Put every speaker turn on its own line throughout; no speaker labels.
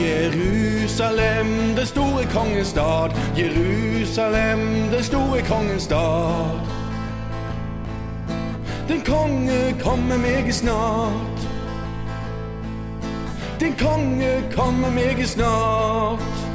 Jerusalem, det store kongens stad. Jerusalem, det store kongens stad. Den konge kommer meget snart. Den konge kommer meget snart.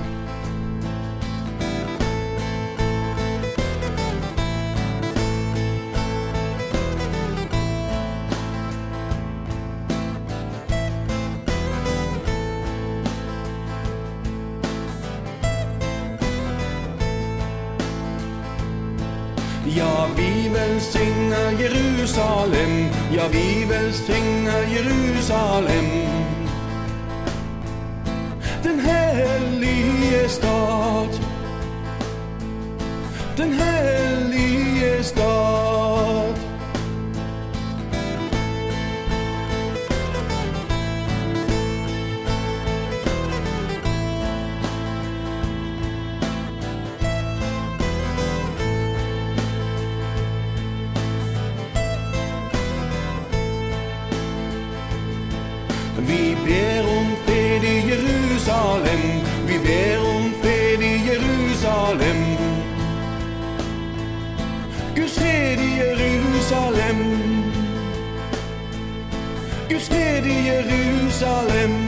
Ja, vi velsigner Jerusalem. Ja, vi velsigner Jerusalem. Den hellige stad. Jerusalem. Vi ber om fred i Jerusalem. Guds fred i Jerusalem. Guds fred i Jerusalem.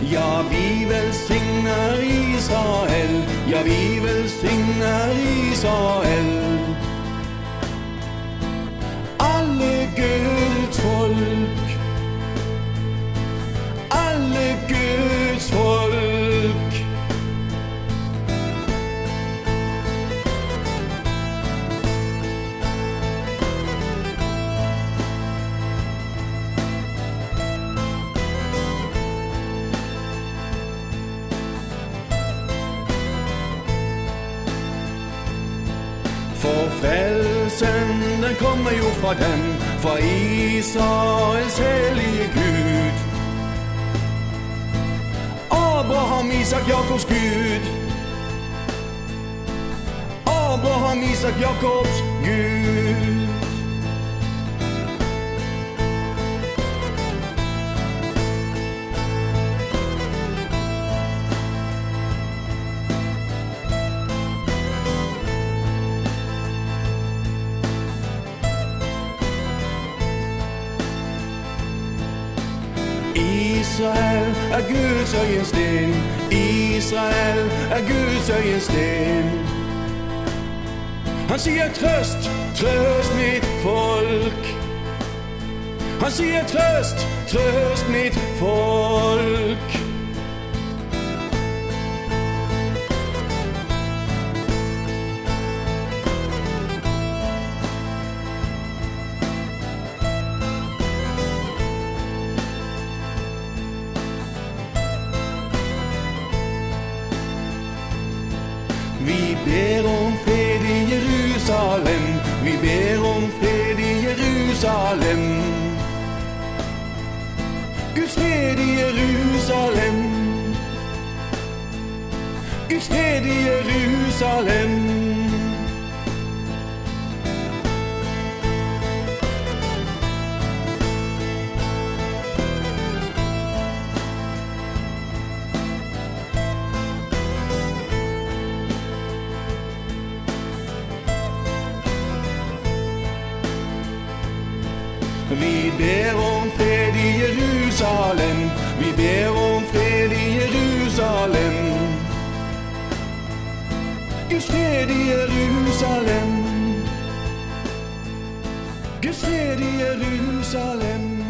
Ja, vi velsigner Israel. Ja, vi velsigner Israel. For frelsen, den kommer jo fra den, fra Israels hellige Gud. Abraham, Isak, Jakobs Gud. Abraham, Isak, Jakobs Gud. Israel er Guds øyensten. Israel er Guds øyensten. Han sier trøst, trøst mitt folk. Han sier trøst, trøst mitt folk. Vi ber om fred i Jerusalem. Vi ber om fred i Jerusalem. Guds fred i Jerusalem. Guds fred i Jerusalem. Vi ber om fred i Jerusalem. Vi ber om fred i Jerusalem. Guds fred i Jerusalem. Guds fred i Jerusalem.